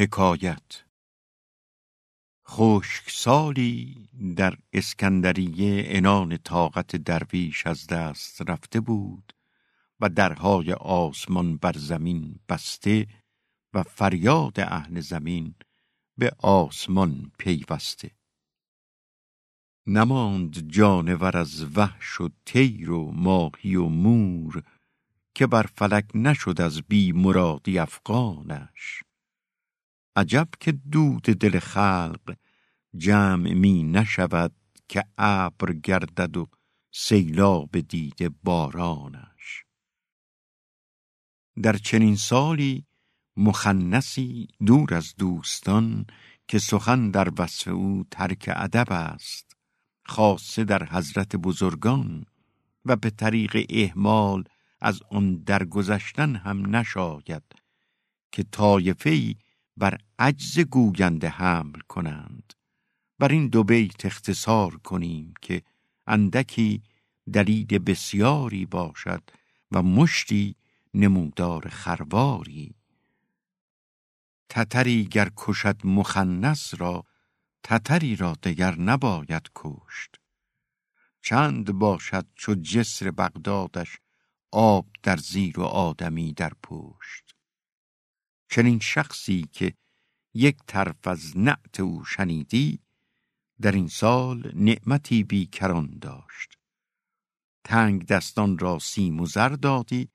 حکایت. خشک سالی در اسکندریه انان طاقت درویش از دست رفته بود و درهای آسمان بر زمین بسته و فریاد اهل زمین به آسمان پیوسته. نماند جانور از وحش و تیر و ماهی و مور که بر فلک نشد از بی مرادی افغانش. عجب که دود دل خلق جمع می نشود که ابر گردد و سیلاب دیده بارانش. در چنین سالی مخنسی دور از دوستان که سخن در وصف او ترک ادب است خاصه در حضرت بزرگان و به طریق اهمال از آن درگذشتن هم نشاید که طایفه بر عجز گوینده حمل کنند. بر این دو بیت اختصار کنیم که اندکی دلیل بسیاری باشد و مشتی نمودار خرواری. تتری گر کشد مخنس را تتری را دگر نباید کشت. چند باشد چو جسر بغدادش آب در زیر و آدمی در پشت. چنین شخصی که یک طرف از نعت او شنیدی در این سال نعمتی بیکران داشت. تنگ دستان را سیم و زر دادی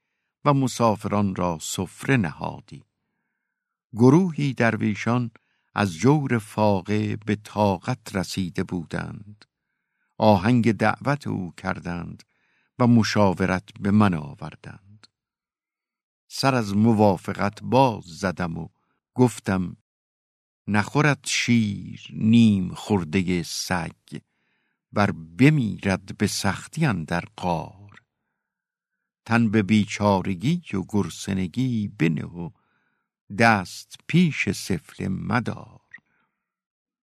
و مسافران را سفره نهادی. گروهی درویشان از جور فاقه به طاقت رسیده بودند. آهنگ دعوت او کردند و مشاورت به من آوردند. سر از موافقت باز زدم و گفتم نخورد شیر نیم خورده سگ بر بمیرد به سختی در قار تن به بیچارگی و گرسنگی بنه و دست پیش سفل مدار.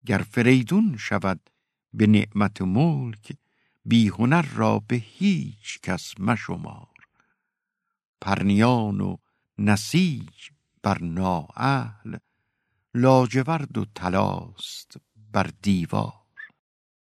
گر فریدون شود به نعمت ملک بی هنر را به هیچ کس مشمار. پرنیان و نسیج بر نااهل لاجورد و تلاست بر دیوار